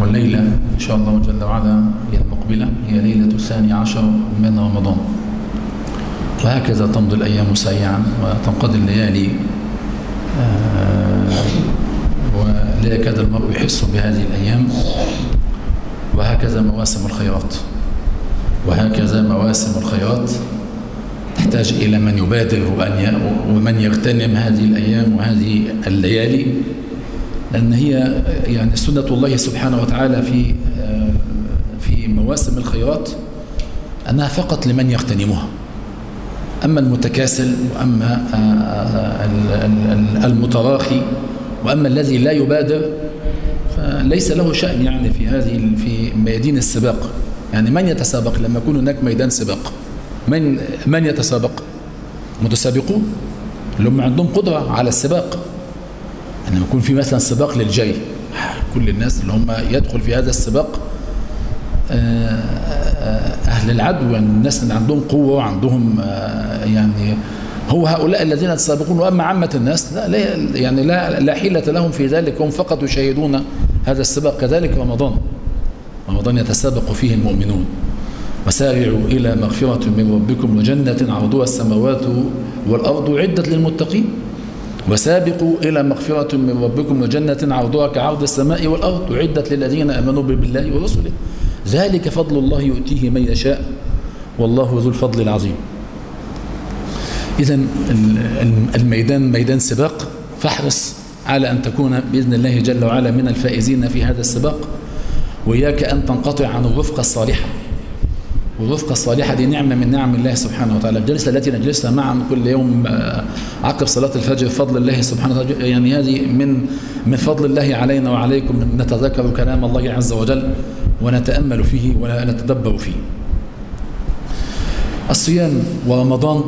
والليلة إن شاء الله جل وعلا هي المقبلة هي ليلة الثاني عشر من رمضان. وهكذا تمضي الأيام سريعا وتنقضي الليالي. ولا يكاد المرء يحس بهذه الأيام. وهكذا مواسم الخيرات. وهكذا مواسم الخيرات. تحتاج إلى من يبادر ومن يغتنم هذه الأيام وهذه الليالي. لأن هي يعني سنة الله سبحانه وتعالى في في مواسم الخيرات أنها فقط لمن يغتنمها. أما المتكاسل وأما المتراخي وأما الذي لا يبادر فليس له شأن يعني في هذه في ميادين السباق. يعني من يتسابق؟ لما يكون هناك ميدان سباق. من من يتسابق؟ متسابقون؟ اللي هم عندهم قدرة على السباق. لما يكون في مثلا سباق للجري كل الناس اللي هم يدخل في هذا السباق أهل العدو الناس اللي عندهم قوة وعندهم يعني هو هؤلاء الذين يتسابقون. وأما عامة الناس لا, لا يعني لا, لا حيلة لهم في ذلك. هم فقط يشاهدون هذا السباق. كذلك رمضان. رمضان يتسابق فيه المؤمنون. وسارعوا إلى مغفرة من ربكم وجنة عرضها السماوات والأرض عدة للمتقين. وسابقوا إلى مغفرة من ربكم وجنة عرضها كعرض السماء والأرض عدة للذين آمنوا بالله ورسله. ذلك فضل الله يؤتيه من يشاء. والله ذو الفضل العظيم. إذا الميدان ميدان سباق. فاحرص على أن تكون بإذن الله جل وعلا من الفائزين في هذا السباق. وإياك أن تنقطع عن الرفقة الصالحة. والرفقة الصالحة دي نعمة من نعم الله سبحانه وتعالى. الجلسة التي نجلسها معا كل يوم عقب صلاة الفجر بفضل الله سبحانه وتعالى. يعني هذه من من فضل الله علينا وعليكم. نتذكر كلام الله عز وجل ونتأمل فيه ونتدبر فيه. الصيام ورمضان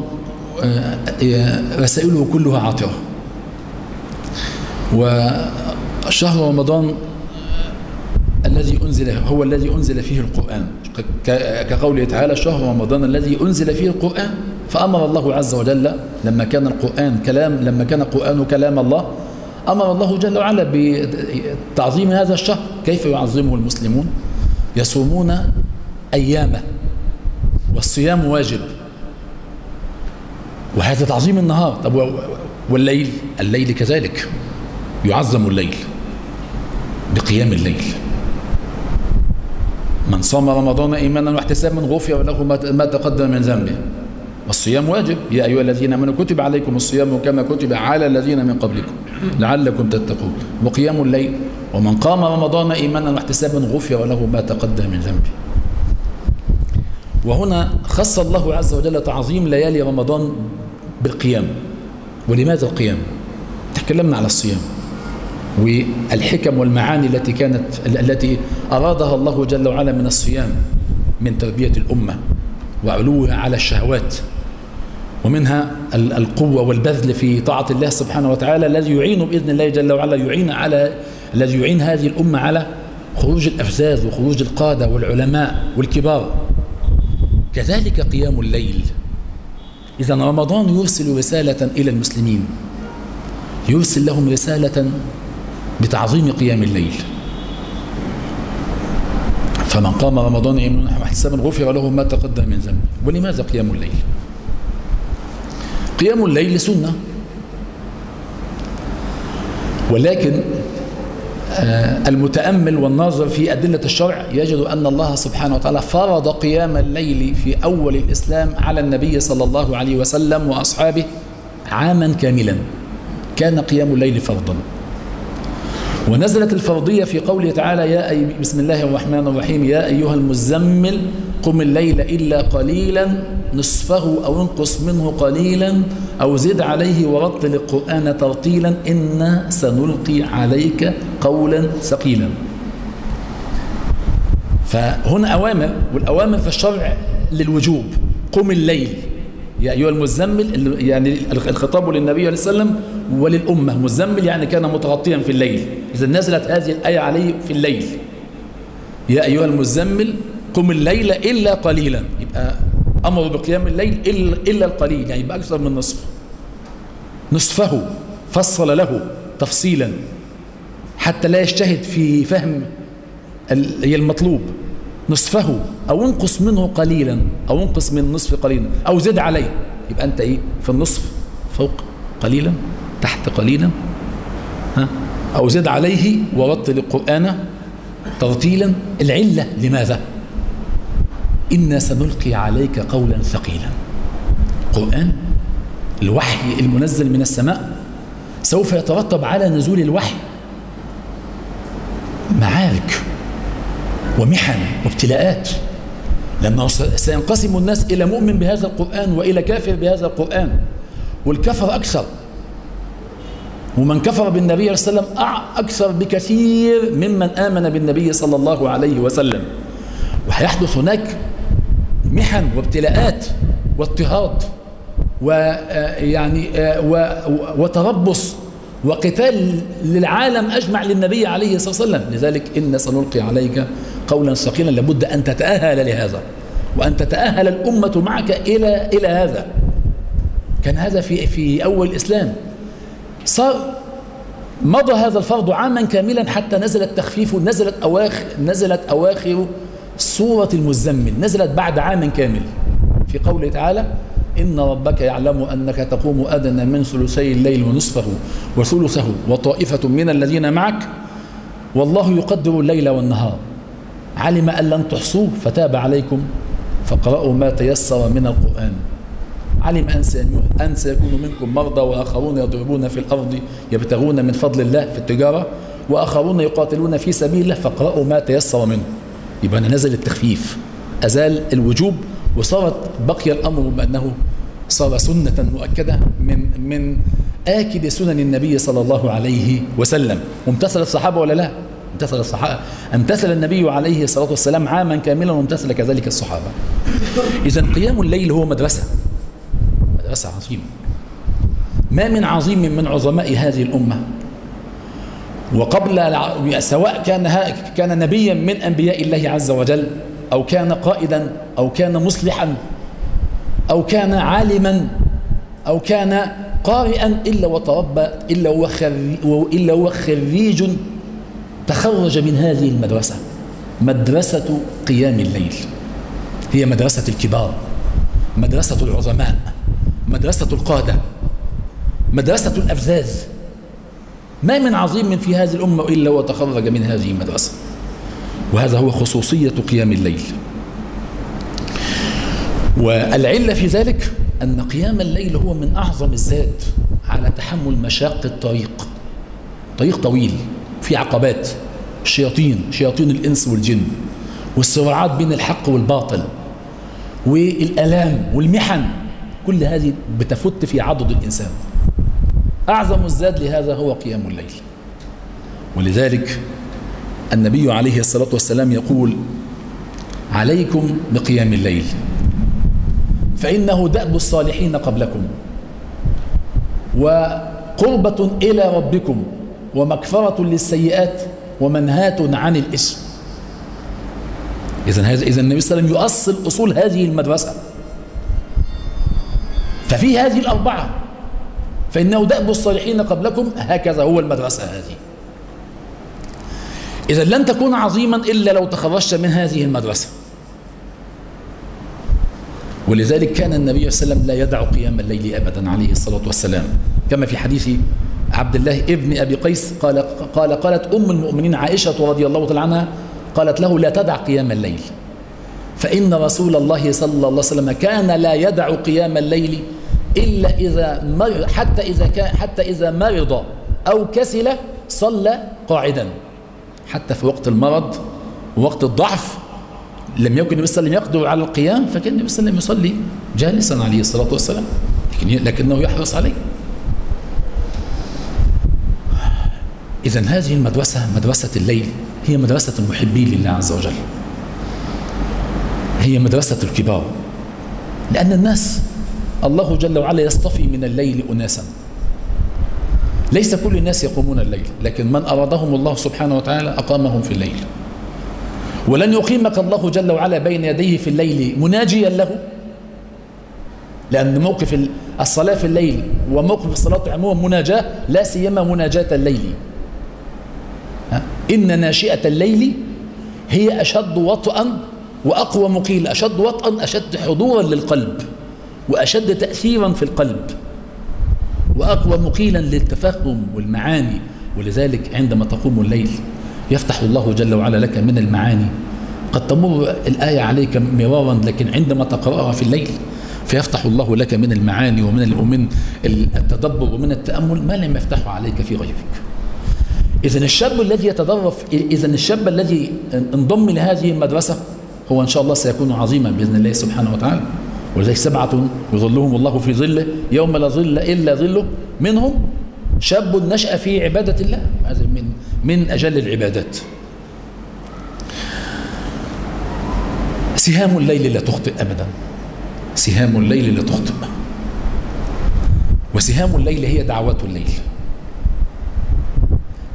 رسائله كلها عاطرة. وشهر رمضان الذي أنزل هو الذي أنزل فيه القرآن. كقوله تعالى شهر رمضان الذي أنزل فيه القرآن. فأمر الله عز وجل لما كان القرآن كلام لما كان القرآن كلام الله أمر الله جل وعلا بتعظيم هذا الشهر. كيف يعظمه المسلمون؟ يصومون أيامه والصيام واجب. وهذا تعظيم النهار. طب والليل؟ الليل كذلك. يعظم الليل بقيام الليل. من صام رمضان إيمانا واحتسابا غفر له ما تقدم من ذنبه. والصيام واجب. يا أيها الذين آمنوا كتب عليكم الصيام كما كتب على الذين من قبلكم. لعلكم تتقون. وقيام الليل. ومن قام رمضان إيمانا واحتسابا غفر له ما تقدم من ذنبه. وهنا خص الله عز وجل تعظيم ليالي رمضان بالقيام. ولماذا القيام؟ تكلمنا على الصيام. والحكم والمعاني التي كانت التي أرادها الله جل وعلا من الصيام من تربية الأمة وعلوها على الشهوات ومنها القوة والبذل في طاعة الله سبحانه وتعالى الذي يعين بإذن الله جل وعلا يعين على الذي يعين هذه الأمة على خروج الأفزاز وخروج القادة والعلماء والكبار. كذلك قيام الليل. إذا رمضان يرسل رسالة إلى المسلمين يرسل لهم رسالة بتعظيم قيام الليل. فمن قام رمضان إيمانا واحتسابا غفر له ما تقدم من ذنبه ولماذا قيام الليل؟ قيام الليل سنة. ولكن المتأمل والناظر في أدلة الشرع يجد أن الله سبحانه وتعالى فرض قيام الليل في أول الإسلام على النبي صلى الله عليه وسلم وأصحابه عاما كاملا. كان قيام الليل فرضا. ونزلت الفرضية في قوله تعالى يا أي بسم الله الرحمن الرحيم يا أيها المزمل قم الليل إلا قليلا نصفه أو انقص منه قليلا أو زد عليه ورتل القرآن ترتيلا إنا سنلقي عليك قولا ثقيلا. فهنا أوامر والأوامر في الشرع للوجوب قم الليل يا أيها المزمل يعني الخطاب للنبي عليه السلام وللأمة. مزمل يعني كان متغطيا في الليل. إذا نزلت هذه الآية عليه في الليل. يا أيها المزمل قم الليل إلا قليلا. يبقى أمر بقيام الليل إلا, إلا القليل يعني يبقى أكثر من نصف نصفه. فصل له تفصيلا. حتى لا يجتهد في فهم المطلوب. نصفه أو انقص منه قليلا أو انقص من نصف قليلا أو زد عليه. يبقى أنت إيه؟ في النصف فوق قليلا تحت قليلا ها؟ أو زد عليه ورتل القرآن ترتيلا. العلة لماذا؟ إنا سنلقي عليك قولا ثقيلا. قرآن الوحي المنزل من السماء سوف يترتب على نزول الوحي. معارك. ومحن وابتلاءات. لما سينقسم الناس إلى مؤمن بهذا القرآن وإلى كافر بهذا القرآن والكفر أكثر. ومن كفر بالنبي صلى الله عليه وسلم أكثر بكثير ممن آمن بالنبي صلى الله عليه وسلم. وهيحدث هناك محن وابتلاءات واضطهاد ويعني وتربص وقتال للعالم أجمع للنبي عليه الصلاة والسلام. لذلك إن سنلقي عليك قولا ثقيلا لابد أن تتأهل لهذا وأن تتأهل الأمة معك إلى إلى هذا. كان هذا في في أول الإسلام. صار مضى هذا الفرض عاما كاملا حتى نزل التخفيف نزلت أواخر نزلت أواخر سورة المزمل نزلت بعد عام كامل. في قوله تعالى إن ربك يعلم أنك تقوم أدنى من ثلثي الليل ونصفه وثلثه وطائفة من الذين معك والله يقدر الليل والنهار. علم أن لن تحصوه فتاب عليكم فقرأوا ما تيسر من القرآن. علم أن سيكون منكم مرضى وآخرون يضربون في الأرض يبتغون من فضل الله في التجارة وآخرون يقاتلون في سبيل الله فقرأوا ما تيسر منه. يبقى نزل التخفيف. أزال الوجوب وصارت بقي الأمر بأنه صار سنة مؤكدة من من آكد سنن النبي صلى الله عليه وسلم. وامتثل الصحابة ولا لا؟ امتثل الصحابة. امتثل النبي عليه الصلاة والسلام عاما كاملا وامتثل كذلك الصحابة. إذا قيام الليل هو مدرسة. مدرسة عظيمة. ما من عظيم من عظماء هذه الأمة. وقبل سواء كان كان نبيا من أنبياء الله عز وجل أو كان قائدا أو كان مصلحا أو كان عالما أو كان قارئا إلا وتربى إلا هو إلا هو خريج تخرج من هذه المدرسة. مدرسة قيام الليل. هي مدرسة الكبار مدرسة العظماء مدرسة القادة مدرسة الأفذاذ. ما من عظيم في هذه الأمة إلا وتخرج من هذه المدرسة. وهذا هو خصوصية قيام الليل. والعلة في ذلك أن قيام الليل هو من أعظم الزاد على تحمل مشاق الطريق. طريق طويل. في عقبات الشياطين شياطين الإنس والجن والصراعات بين الحق والباطل والألام والمحن كل هذه بتفت في عضد الإنسان. أعظم الزاد لهذا هو قيام الليل. ولذلك النبي عليه الصلاة والسلام يقول عليكم بقيام الليل فإنه دأب الصالحين قبلكم وقربة إلى ربكم ومكفرة للسيئات ومنهاة عن الإثم. إذا هذا إذا النبي صلى الله عليه وسلم يؤصل أصول هذه المدرسة. ففي هذه الأربعة فإنه دأب الصالحين قبلكم هكذا هو المدرسة هذه. إذا لن تكون عظيما إلا لو تخرجت من هذه المدرسة. ولذلك كان النبي صلى الله عليه وسلم لا يدع قيام الليل أبدا عليه الصلاة والسلام. كما في حديث عبد الله ابن أبي قيس قال, قال قالت أم المؤمنين عائشة رضي الله تعالى عنها قالت له لا تدع قيام الليل. فإن رسول الله صلى الله عليه وسلم كان لا يدع قيام الليل إلا إذا مر حتى إذا كان حتى إذا مرض أو كسل صلى قاعدا. حتى في وقت المرض ووقت الضعف لم يكن النبي صلى الله عليه وسلم يقدر على القيام فكان النبي صلى الله عليه وسلم يصلي جالسا عليه الصلاة والسلام لكنه يحرص عليه. إذا هذه المدرسة مدرسة الليل هي مدرسة المحبين لله عز وجل. هي مدرسة الكبار. لأن الناس الله جل وعلا يصطفي من الليل أناسا. ليس كل الناس يقومون الليل لكن من أرادهم الله سبحانه وتعالى أقامهم في الليل. ولن يقيمك الله جل وعلا بين يديه في الليل مناجيا له. لأن موقف الصلاة في الليل وموقف الصلاة عموما مناجاة لا سيما مناجاة الليل. إن ناشئة الليل هي أشد وطئا وأقوى مقيل. أشد وطئا أشد حضورا للقلب وأشد تأثيرا في القلب وأقوى مقيلا للتفهم والمعاني. ولذلك عندما تقوم الليل يفتح الله جل وعلا لك من المعاني. قد تمر الآية عليك مرارا لكن عندما تقرأها في الليل فيفتح الله لك من المعاني ومن التدبر ومن التأمل ما لم يفتحه عليك في غيرك. إذا الشاب الذي يتدرب إذا الشاب الذي انضم لهذه المدرسة هو إن شاء الله سيكون عظيما بإذن الله سبحانه وتعالى. ولذلك سبعة يظلهم الله في ظله يوم لا ظل إلا ظله. منهم شاب نشأ في عبادة الله هذا من من أجل العبادات. سهام الليل لا تخطئ أبدا. سهام الليل لا تخطئ. وسهام الليل هي دعوات الليل.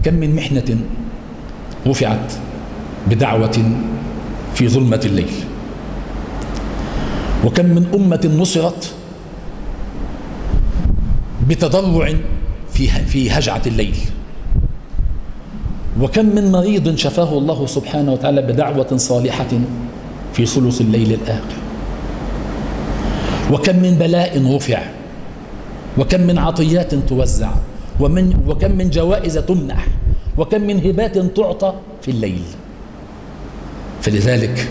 كم من محنة رفعت بدعوة في ظلمة الليل؟ وكم من أمة نصرت بتضرع في في هجعة الليل؟ وكم من مريض شفاه الله سبحانه وتعالى بدعوة صالحة في ثلث الليل الآخر؟ وكم من بلاء رفع؟ وكم من عطيات توزع؟ ومن وكم من جوائز تمنح وكم من هبات تعطى في الليل. فلذلك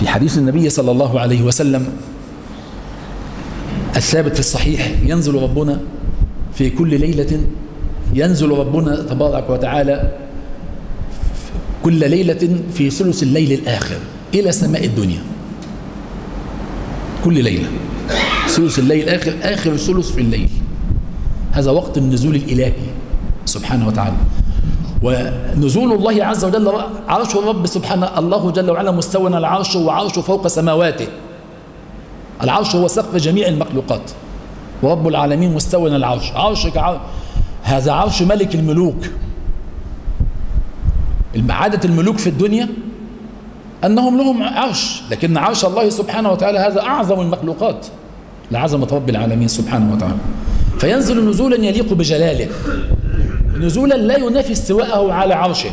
في حديث النبي صلى الله عليه وسلم الثابت في الصحيح ينزل ربنا في كل ليلة ينزل ربنا تبارك وتعالى كل ليلة في ثلث الليل الآخر إلى سماء الدنيا. كل ليلة. ثلث الليل الآخر آخر ثلث في الليل. هذا وقت النزول الإلهي سبحانه وتعالى. ونزول الله عز وجل عرش الرب سبحانه الله جل وعلا مستوى العرش وعرشه فوق سماواته. العرش هو سقف جميع المخلوقات. ورب العالمين مستوى العرش. عرشك عرش هذا عرش ملك الملوك. عادة الملوك في الدنيا أنهم لهم عرش لكن عرش الله سبحانه وتعالى هذا أعظم المخلوقات. لعظمة رب العالمين سبحانه وتعالى. فينزل نزولا يليق بجلاله. نزولا لا ينافي استواءه على عرشه.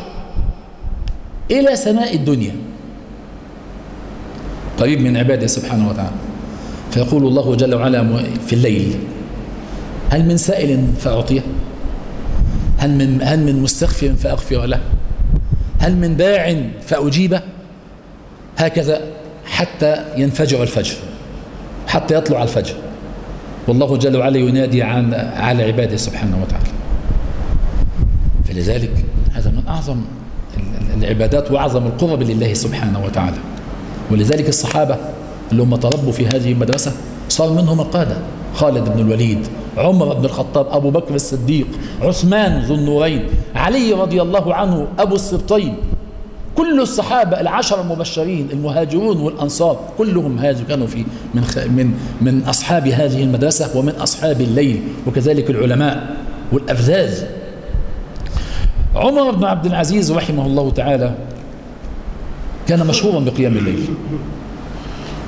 إلى سماء الدنيا. قريب من عباده سبحانه وتعالى. فيقول الله جل وعلا في الليل هل من سائل فأعطيه؟ هل من, هل من مستغفر فأغفر له؟ هل من باع فأجيبه؟ هكذا حتى ينفجر الفجر حتى يطلع الفجر. والله جل وعلا ينادي عن على عباده سبحانه وتعالى. فلذلك هذا من أعظم العبادات وأعظم القرب لله سبحانه وتعالى. ولذلك الصحابة اللي هم تربوا في هذه المدرسة صار منهم القادة. خالد بن الوليد عمر بن الخطاب أبو بكر الصديق عثمان ذو النورين علي رضي الله عنه أبو السبطين. كل الصحابة العشر المبشرين المهاجرون والأنصار كلهم هذا كانوا في من من من أصحاب هذه المدرسة ومن أصحاب الليل وكذلك العلماء والأفذاذ. عمر بن عبد العزيز رحمه الله تعالى كان مشهورا بقيام الليل.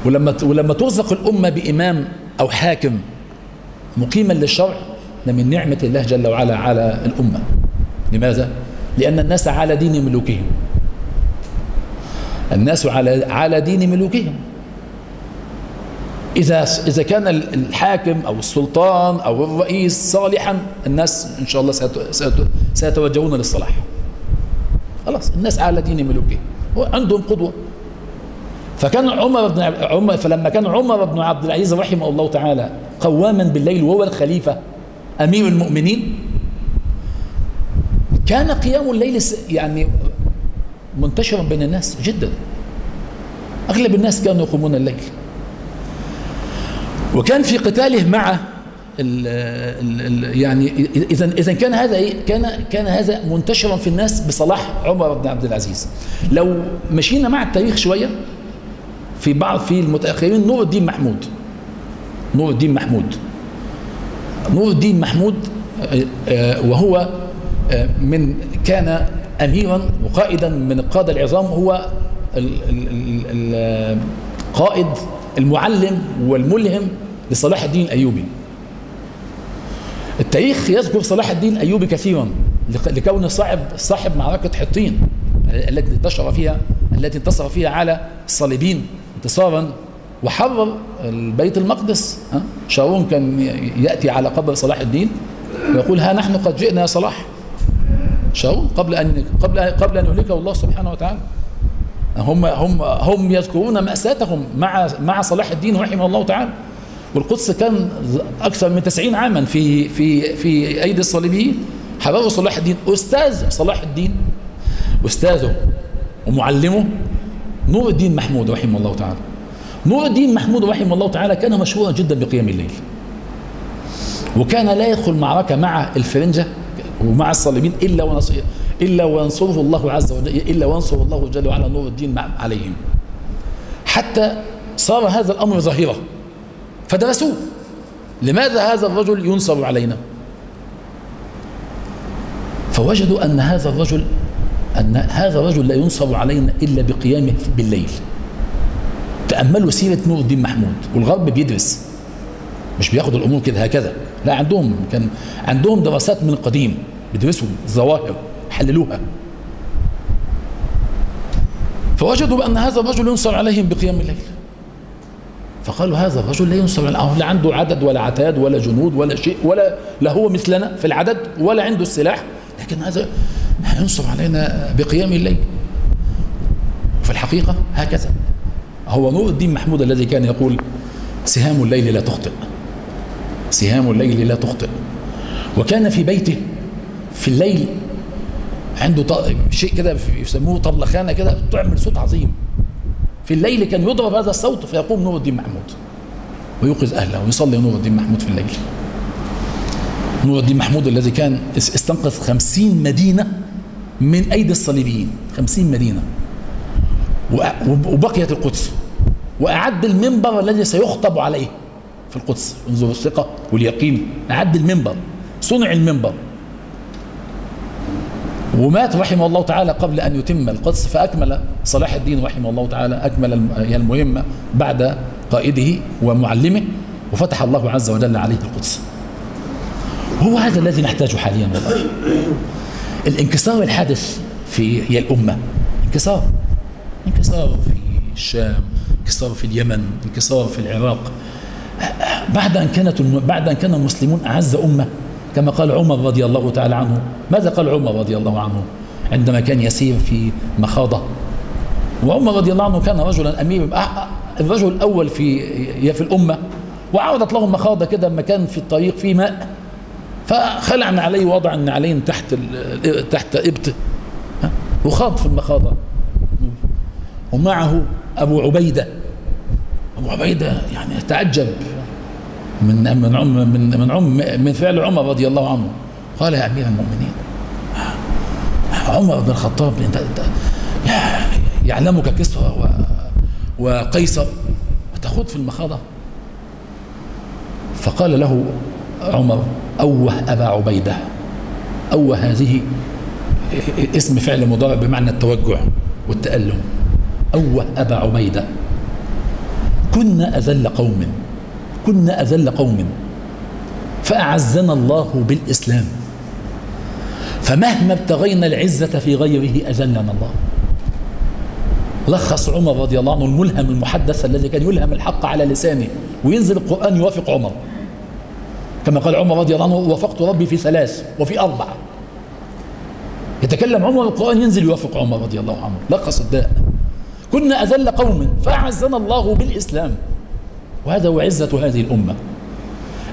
ولما ولما ترزق الأمة بإمام أو حاكم مقيما للشرع من نعمة الله جل وعلا على الأمة. لماذا؟ لأن الناس على دين ملوكهم. الناس على على دين ملوكهم. إذا إذا كان الحاكم أو السلطان أو الرئيس صالحا الناس إن شاء الله سيتوجهون للصلاح. خلاص الناس على دين ملوكهم. عندهم قدوة. فكان عمر بن عمر فلما كان عمر بن عبد العزيز رحمه الله تعالى قواما بالليل وهو الخليفة أمير المؤمنين كان قيام الليل يعني منتشرا بين الناس جدا. أغلب الناس كانوا يقومون الليل وكان في قتاله مع ال ال يعني إذا إذا كان هذا إيه؟ كان كان هذا منتشرا في الناس بصلاح عمر بن عبد العزيز. لو مشينا مع التاريخ شوية في بعض في المتأخرين نور الدين محمود. نور الدين محمود. نور الدين محمود وهو من كان أميرا وقائدا من القادة العظام هو القائد المعلم والملهم لصلاح الدين الأيوبي. التاريخ يذكر صلاح الدين الأيوبي كثيرا لكونه صاحب صاحب معركة حطين التي انتشر فيها التي انتصر فيها على الصليبين انتصارا وحرر البيت المقدس شارون كان يأتي على قبر صلاح الدين ويقول ها نحن قد جئنا يا صلاح؟ شارون قبل أن قبل قبل أن يهلكه الله سبحانه وتعالى. هم هم هم يذكرون مأساتهم مع مع صلاح الدين رحمه الله تعالى. والقدس كان أكثر من 90 عاما في في في أيدي الصليبيين. حرره صلاح الدين أستاذ صلاح الدين. أستاذه ومعلمه نور الدين محمود رحمه الله تعالى. نور الدين محمود رحمه الله تعالى كان مشهورا جدا بقيام الليل. وكان لا يدخل معركة مع الفرنجة. ومع الصليبين إلا ونصر إلا وينصره الله عز وجل إلا وينصر الله جل وعلا نور الدين عليهم. حتى صار هذا الأمر ظاهرة. فدرسوه. لماذا هذا الرجل ينصر علينا؟ فوجدوا أن هذا الرجل أن هذا الرجل لا ينصر علينا إلا بقيامه بالليل. تأملوا سيرة نور الدين محمود والغرب بيدرس. مش بياخد الأمور كده هكذا. لا عندهم كان عندهم دراسات من القديم بيدرسوا الظواهر حللوها. فوجدوا بأن هذا الرجل ينصر عليهم بقيام الليل. فقالوا هذا الرجل لا ينصر لا عنده عدد ولا عتاد ولا جنود ولا شيء ولا لا هو مثلنا في العدد ولا عنده السلاح. لكن هذا ينصر علينا بقيام الليل. في الحقيقة هكذا. هو نور الدين محمود الذي كان يقول سهام الليل لا تخطئ. سهام الليل لا تخطئ. وكان في بيته في الليل عنده شيء كده يسموه طبلخانة كده تعمل صوت عظيم. في الليل كان يضرب هذا الصوت فيقوم نور الدين محمود ويوقظ أهله ويصلي نور الدين محمود في الليل. نور الدين محمود الذي كان استنقذ خمسين مدينة من أيدي الصليبيين خمسين مدينة. وبقيت القدس وأعد المنبر الذي سيخطب عليه في القدس. انظر الثقة واليقين أعد المنبر صنع المنبر. ومات رحمه الله تعالى قبل أن يتم القدس فأكمل صلاح الدين رحمه الله تعالى أكمل المهمة بعد قائده ومعلمه وفتح الله عز وجل عليه القدس. هو هذا الذي نحتاجه حاليا والله. الانكسار الحادث في هي الأمة. انكسار. انكسار في الشام انكسار في اليمن انكسار في العراق. بعد أن كانت بعد أن كان المسلمون أعز أمة. كما قال عمر رضي الله تعالى عنه. ماذا قال عمر رضي الله عنه؟ عندما كان يسير في مخاضة. وعمر رضي الله عنه كان رجلا أمير الرجل الأول في في الأمة. وعرضت له مخاضة كده مكان في الطريق فيه ماء. فخلع عليه وضع النعلين تحت تحت إبته وخاض في المخاضة. ومعه أبو عبيدة. أبو عبيدة يعني تعجب. من من عم من من عم من فعل عمر رضي الله عنه. قال يا أمير المؤمنين عمر بن الخطاب انت يعلمك كسرى وقيصر وتخوض في المخاضة؟ فقال له عمر أوه أبا عبيدة أوه هذه اسم فعل مضارع بمعنى التوجع والتألم. أوه أبا عبيدة كنا أذل قوم. كنا أذل قوم. فأعزنا الله بالإسلام. فمهما ابتغينا العزة في غيره أذلنا الله. لخص عمر رضي الله عنه الملهم المحدث الذي كان يلهم الحق على لسانه وينزل القرآن يوافق عمر. كما قال عمر رضي الله عنه وافقت ربي في ثلاث وفي أربعة يتكلم عمر القرآن ينزل يوافق عمر رضي الله عنه. لخص الداء. كنا أذل قوم فأعزنا الله بالإسلام. وهذا هو عزة هذه الأمة.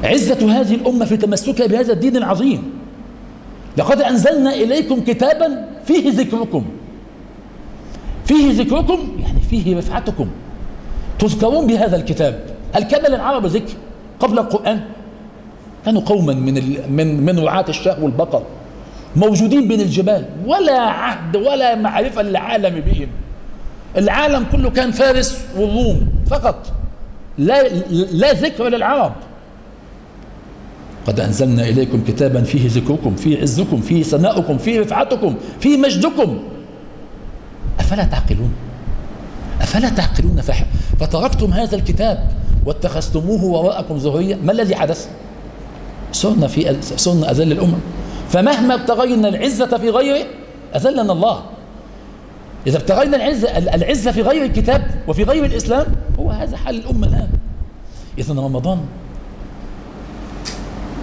عزة هذه الأمة في تمسكها بهذا الدين العظيم. لقد أنزلنا إليكم كتابا فيه ذكركم. فيه ذكركم يعني فيه رفعتكم تذكرون بهذا الكتاب. هل كان للعرب ذكر قبل القرآن؟ كانوا قوما من من من رعاة الشاه والبقر موجودين بين الجبال. ولا عهد ولا معرفة للعالم بهم. العالم كله كان فارس والروم فقط. لا, لا ذكر للعرب. قد أنزلنا إليكم كتابا فيه ذكركم فيه عزكم فيه ثناؤكم فيه رفعتكم فيه مجدكم. أفلا تعقلون؟ أفلا تعقلون؟ فتركتم هذا الكتاب واتخذتموه وراءكم ظهريا ما الذي حدث؟ صرنا في صرنا أذل الأمم. فمهما ابتغينا العزة في غيره أذلنا الله. إذا ابتغينا العزة, العزة في غير الكتاب وفي غير الإسلام هو هذا حال الأمة الآن. إذا رمضان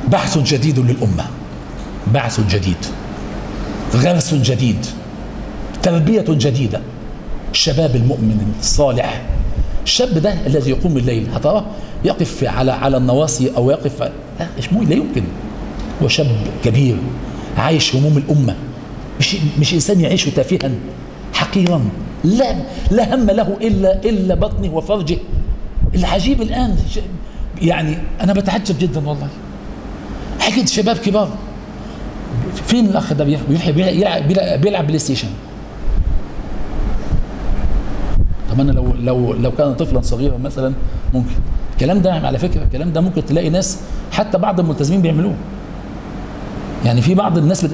بعث جديد للأمة. بعث جديد. غرس جديد. تربية جديدة. الشباب المؤمن الصالح. الشاب ده الذي يقوم الليل هتراه يقف على على النواصي أو يقف لا لا يمكن. هو شاب كبير عايش هموم الأمة. مش مش إنسان يعيش تافها. حقيرا لا لا هم له إلا إلا بطنه وفرجه. العجيب الآن يعني أنا بتعجب جدا والله. حاجة شباب كبار. فين الأخ ده بيحب يلعب, بيلعب PlayStation؟ طب أنا لو لو لو كان طفلا صغيرا مثلا ممكن. الكلام ده على فكرة الكلام ده ممكن تلاقي ناس حتى بعض الملتزمين بيعملوه. يعني في بعض الناس بد...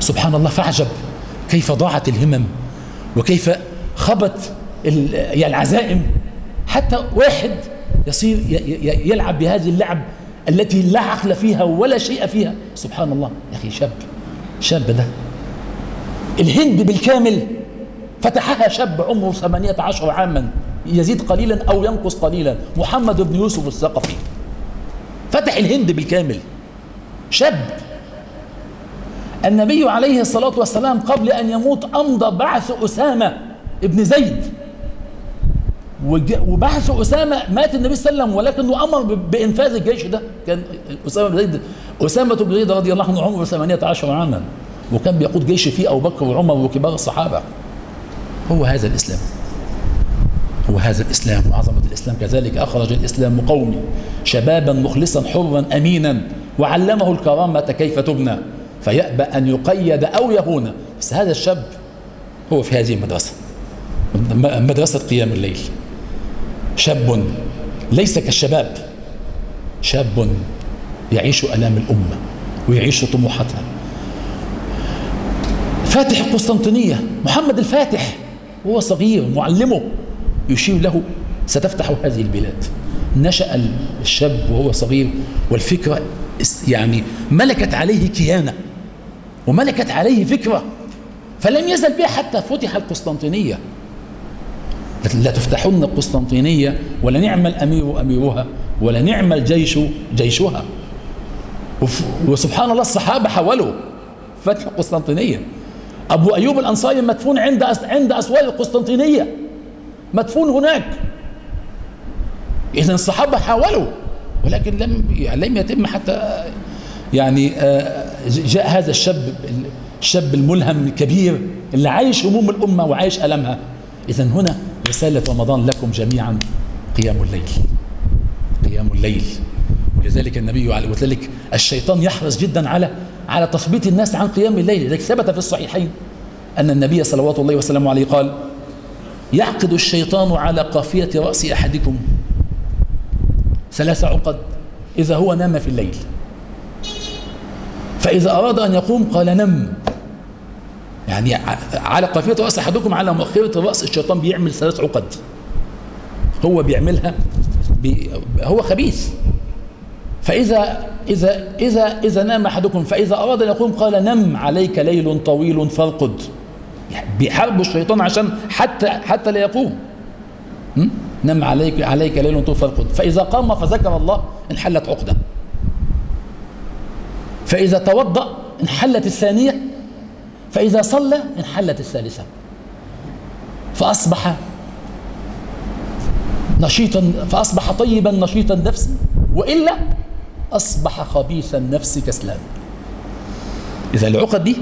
سبحان الله فعجب. كيف ضاعت الهمم وكيف خبت العزائم. حتى واحد يصير يلعب بهذه اللعب التي لا عقل فيها ولا شيء فيها. سبحان الله. يا أخي شاب شاب ده. الهند بالكامل فتحها شاب عمره ثمانية عشر عاما يزيد قليلا أو ينقص قليلا. محمد بن يوسف الثقفي فتح الهند بالكامل. شاب النبي عليه الصلاة والسلام قبل أن يموت أمضى بعث أسامة ابن زيد. وبعث أسامة مات النبي صلى الله عليه وسلم ولكنه أمر بإنفاذ الجيش ده. كان أسامة بن زيد أسامة بن زيد رضي الله عنه عمره 18 عاما وكان بيقود جيش فيه أبو بكر وعمر وكبار الصحابة. هو هذا الإسلام. هو هذا الإسلام وعظمة الإسلام. كذلك أخرج الإسلام قومي شبابا مخلصا حرا أمينا وعلمه الكرامة كيف تبنى. فيأبى أن يقيد أو يهون. بس هذا الشاب هو في هذه المدرسة. مدرسة قيام الليل. شاب ليس كالشباب. شاب يعيش ألام الأمة ويعيش طموحاتها. فاتح القسطنطينية محمد الفاتح وهو صغير معلمه يشير له ستفتح هذه البلاد. نشأ الشاب وهو صغير والفكرة يعني ملكت عليه كيانة. وملكت عليه فكرة فلم يزل بها حتى فتح القسطنطينية. لا تفتحن القسطنطينية ولا نعم الأمير أميرها ولا نعم الجيش جيشها. وسبحان الله الصحابة حاولوا فتح القسطنطينية. أبو أيوب الأنصاري مدفون عند عند أسوار القسطنطينية. مدفون هناك. إذا الصحابة حاولوا ولكن لم لم يتم حتى يعني آه، جاء هذا الشاب الشاب الملهم الكبير اللي عايش هموم الأمة وعايش ألمها. إذا هنا رسالة رمضان لكم جميعا قيام الليل. قيام الليل. ولذلك النبي عليه وذلك الشيطان يحرص جدا على على تثبيت الناس عن قيام الليل. لذلك ثبت في الصحيحين أن النبي صلوات الله وسلامه عليه قال يعقد الشيطان على قافية رأس أحدكم ثلاث عقد إذا هو نام في الليل. فإذا أراد أن يقوم قال نم. يعني على قافية رأس أحدكم على مؤخرة الرأس الشيطان بيعمل ثلاث عقد. هو بيعملها بي هو خبيث. فإذا إذا إذا إذا نام أحدكم فإذا أراد أن يقوم قال نم. عليك ليل طويل فارقد. بيحاربوا الشيطان عشان حتى حتى لا يقوم. نم عليك عليك ليل طويل فارقد. فإذا قام فذكر الله انحلت عقدة. فإذا توضأ انحلت الثانية. فإذا صلى انحلت الثالثة. فأصبح نشيطا فأصبح طيبا نشيطا نفسا وإلا أصبح خبيث النفس كسلان. إذا العقد دي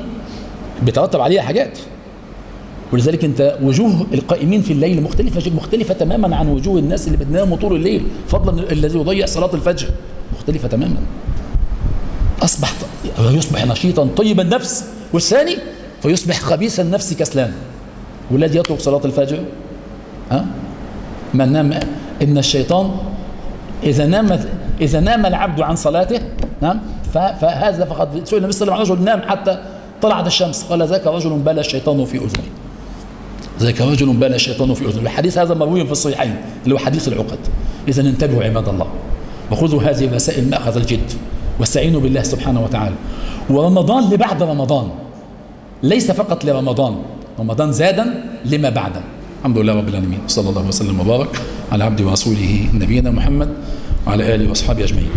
بيترتب عليها حاجات. ولذلك أنت وجوه القائمين في الليل مختلفة مختلفة تماما عن وجوه الناس اللي بتنام طول الليل فضلا الذي يضيع صلاة الفجر. مختلفة تماما. أصبح يصبح نشيطا طيب النفس والثاني فيصبح خبيث النفس كسلان. والذي يترك صلاة الفجر ها؟ من نام إن الشيطان إذا نام إذا نام العبد عن صلاته نعم فهذا فقد سئل النبي صلى الله عليه وسلم عن رجل نام حتى طلعت الشمس قال ذاك رجل بلى الشيطان في أذنه ذاك رجل بلى الشيطان في أذنه الحديث هذا مروي في الصحيحين اللي هو حديث العقد. إذا انتبهوا عباد الله. وخذوا هذه الرسائل مأخذ الجد. واستعينوا بالله سبحانه وتعالى. ورمضان لبعد رمضان ليس فقط لرمضان رمضان زادا لما بعده. الحمد لله رب العالمين. صلى الله وسلم وبارك على عبد ورسوله نبينا محمد وعلى آله وأصحابه أجمعين.